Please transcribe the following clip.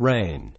rain.